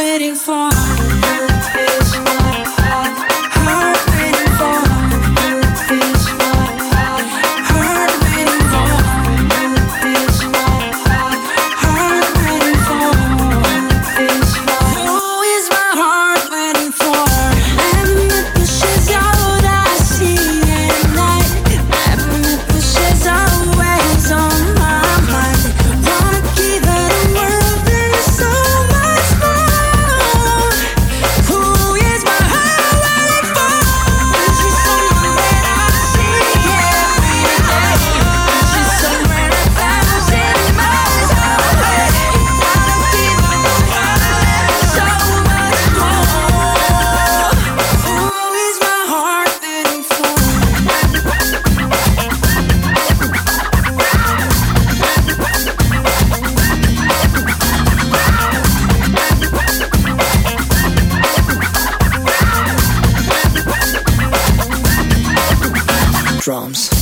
waiting for? Drums.